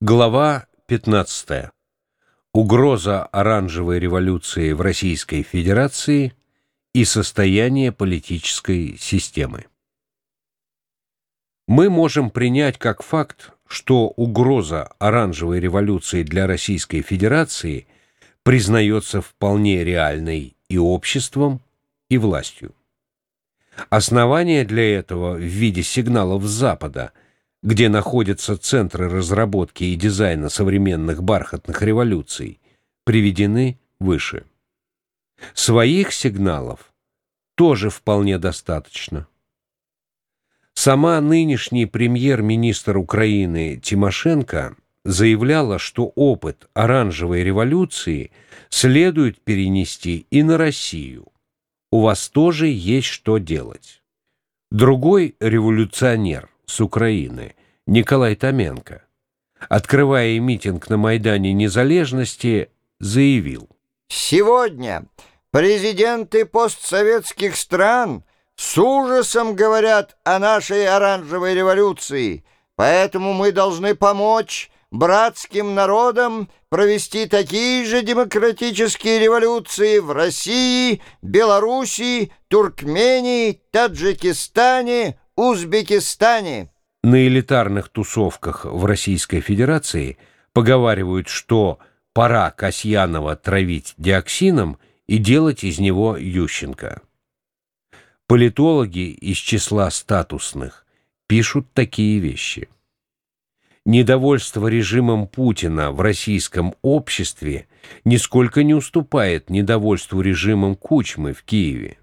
Глава 15. Угроза оранжевой революции в Российской Федерации и состояние политической системы. Мы можем принять как факт, что угроза оранжевой революции для Российской Федерации признается вполне реальной и обществом, и властью. Основания для этого в виде сигналов Запада – где находятся центры разработки и дизайна современных бархатных революций, приведены выше. Своих сигналов тоже вполне достаточно. Сама нынешний премьер-министр Украины Тимошенко заявляла, что опыт оранжевой революции следует перенести и на Россию. У вас тоже есть что делать. Другой революционер – с Украины Николай Томенко, открывая митинг на Майдане Незалежности, заявил. «Сегодня президенты постсоветских стран с ужасом говорят о нашей оранжевой революции, поэтому мы должны помочь братским народам провести такие же демократические революции в России, Белоруссии, Туркмении, Таджикистане, Узбекистане. На элитарных тусовках в Российской Федерации поговаривают, что пора Касьянова травить диоксином и делать из него Ющенко. Политологи из числа статусных пишут такие вещи. Недовольство режимом Путина в российском обществе нисколько не уступает недовольству режимом Кучмы в Киеве.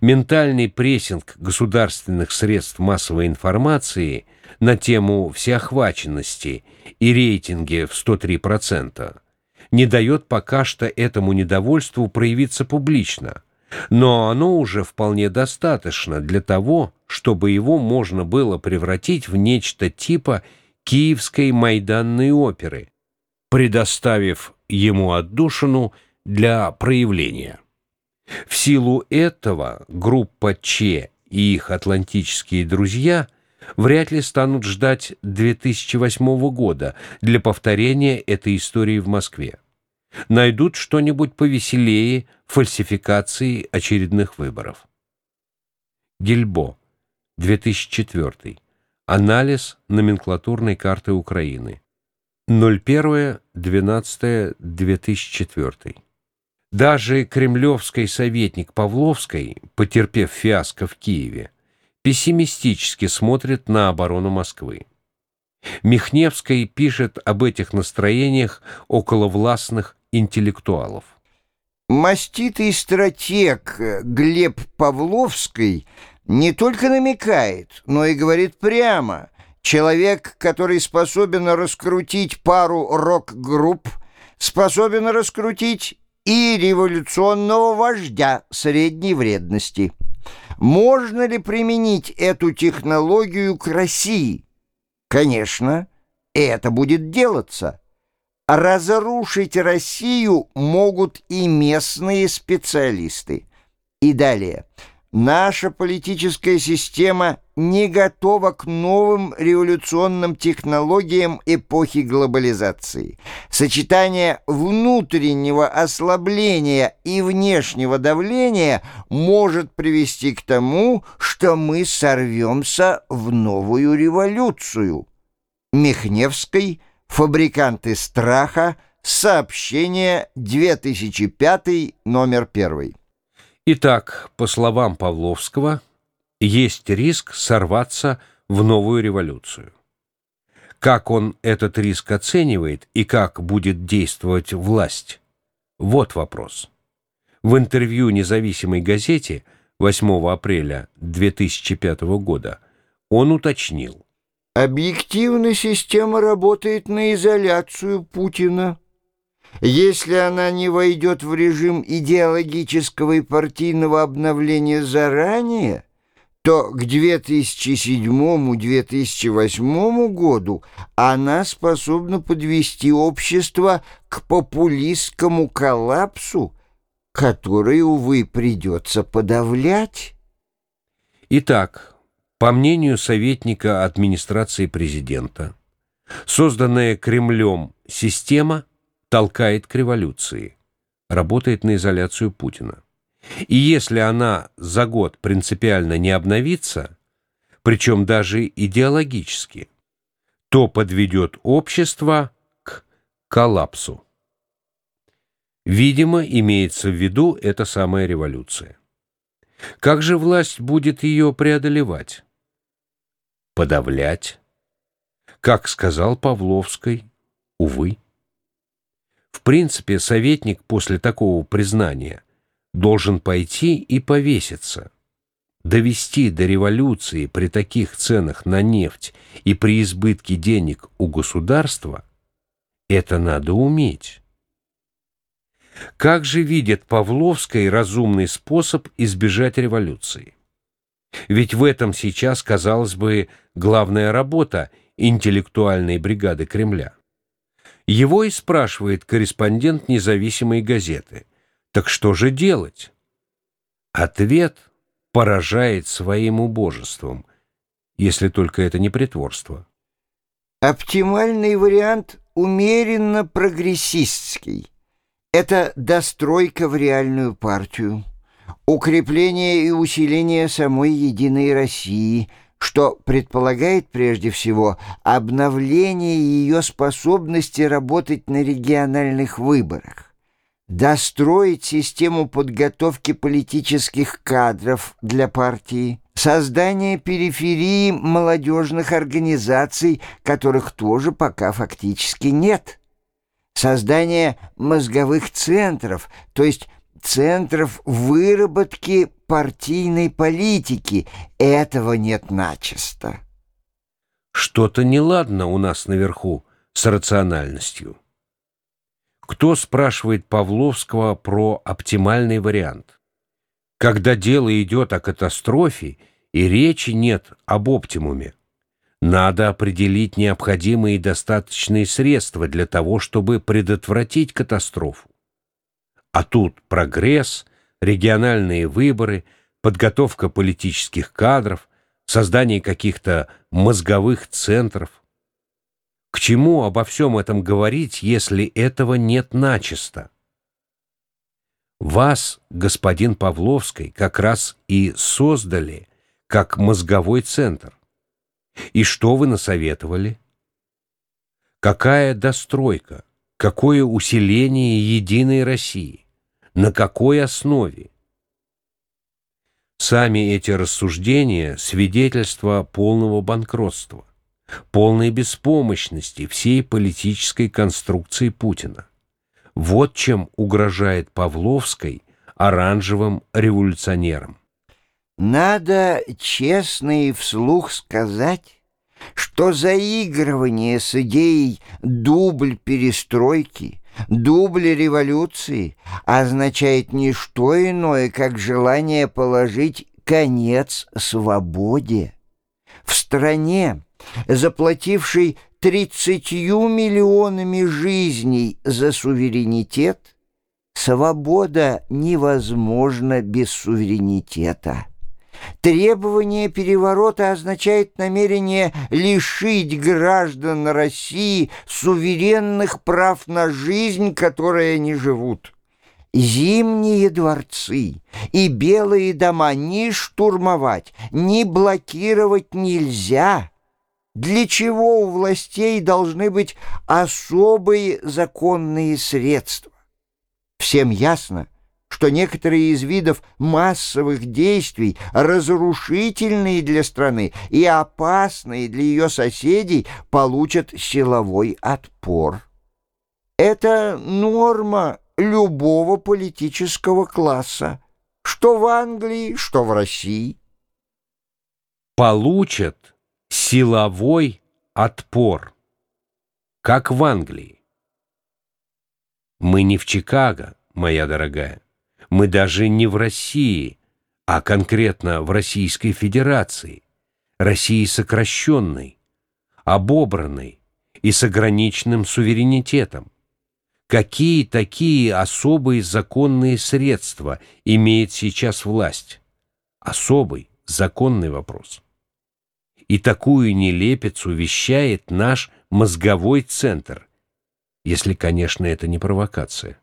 Ментальный прессинг государственных средств массовой информации на тему всеохваченности и рейтинге в 103% не дает пока что этому недовольству проявиться публично, но оно уже вполне достаточно для того, чтобы его можно было превратить в нечто типа киевской майданной оперы, предоставив ему отдушину для проявления. В силу этого группа Че и их атлантические друзья вряд ли станут ждать 2008 года для повторения этой истории в Москве. Найдут что-нибудь повеселее фальсификации очередных выборов. Гильбо, 2004. Анализ номенклатурной карты Украины. 01.12.2004. Даже кремлевский советник Павловской, потерпев фиаско в Киеве, пессимистически смотрит на оборону Москвы. Михневский пишет об этих настроениях около властных интеллектуалов. Маститый стратег Глеб Павловский не только намекает, но и говорит прямо. Человек, который способен раскрутить пару рок-групп, способен раскрутить и революционного вождя средней вредности. Можно ли применить эту технологию к России? Конечно, это будет делаться. Разрушить Россию могут и местные специалисты. И далее. Наша политическая система не готова к новым революционным технологиям эпохи глобализации. Сочетание внутреннего ослабления и внешнего давления может привести к тому, что мы сорвемся в новую революцию. Михневский, «Фабриканты страха», сообщение 2005, номер 1. Итак, по словам Павловского, есть риск сорваться в новую революцию. Как он этот риск оценивает и как будет действовать власть? Вот вопрос. В интервью независимой газете 8 апреля 2005 года он уточнил. Объективно система работает на изоляцию Путина. Если она не войдет в режим идеологического и партийного обновления заранее, то к 2007-2008 году она способна подвести общество к популистскому коллапсу, который, увы, придется подавлять. Итак, по мнению советника администрации президента, Созданная Кремлем система толкает к революции, работает на изоляцию Путина. И если она за год принципиально не обновится, причем даже идеологически, то подведет общество к коллапсу. Видимо, имеется в виду эта самая революция. Как же власть будет ее преодолевать? Подавлять? Как сказал Павловской, увы. В принципе, советник после такого признания должен пойти и повеситься. Довести до революции при таких ценах на нефть и при избытке денег у государства – это надо уметь. Как же видит Павловский разумный способ избежать революции? Ведь в этом сейчас, казалось бы, главная работа интеллектуальной бригады Кремля. Его и спрашивает корреспондент независимой газеты. Так что же делать? Ответ поражает своим убожеством, если только это не притворство. Оптимальный вариант умеренно прогрессистский. Это достройка в реальную партию, укрепление и усиление самой единой России, что предполагает прежде всего обновление ее способности работать на региональных выборах, достроить систему подготовки политических кадров для партии, создание периферии молодежных организаций, которых тоже пока фактически нет – создание мозговых центров, то есть центров выработки партийной политики. Этого нет начисто. Что-то неладно у нас наверху с рациональностью. Кто спрашивает Павловского про оптимальный вариант? Когда дело идет о катастрофе, и речи нет об оптимуме. Надо определить необходимые и достаточные средства для того, чтобы предотвратить катастрофу. А тут прогресс, региональные выборы, подготовка политических кадров, создание каких-то мозговых центров. К чему обо всем этом говорить, если этого нет начисто? Вас, господин Павловский, как раз и создали как мозговой центр. И что вы насоветовали? Какая достройка? Какое усиление единой России? На какой основе? Сами эти рассуждения – свидетельство полного банкротства, полной беспомощности всей политической конструкции Путина. Вот чем угрожает Павловской оранжевым революционерам. Надо честно и вслух сказать, что заигрывание с идеей дубль перестройки, дубль революции означает не что иное, как желание положить конец свободе. В стране, заплатившей тридцатью миллионами жизней за суверенитет, свобода невозможна без суверенитета. Требование переворота означает намерение лишить граждан России суверенных прав на жизнь, которые они живут. Зимние дворцы и белые дома ни штурмовать, ни блокировать нельзя. Для чего у властей должны быть особые законные средства? Всем ясно – что некоторые из видов массовых действий, разрушительные для страны и опасные для ее соседей, получат силовой отпор. Это норма любого политического класса, что в Англии, что в России. Получат силовой отпор, как в Англии. Мы не в Чикаго, моя дорогая. Мы даже не в России, а конкретно в Российской Федерации, России сокращенной, обобранной и с ограниченным суверенитетом. Какие такие особые законные средства имеет сейчас власть? Особый законный вопрос. И такую нелепицу вещает наш мозговой центр, если, конечно, это не провокация.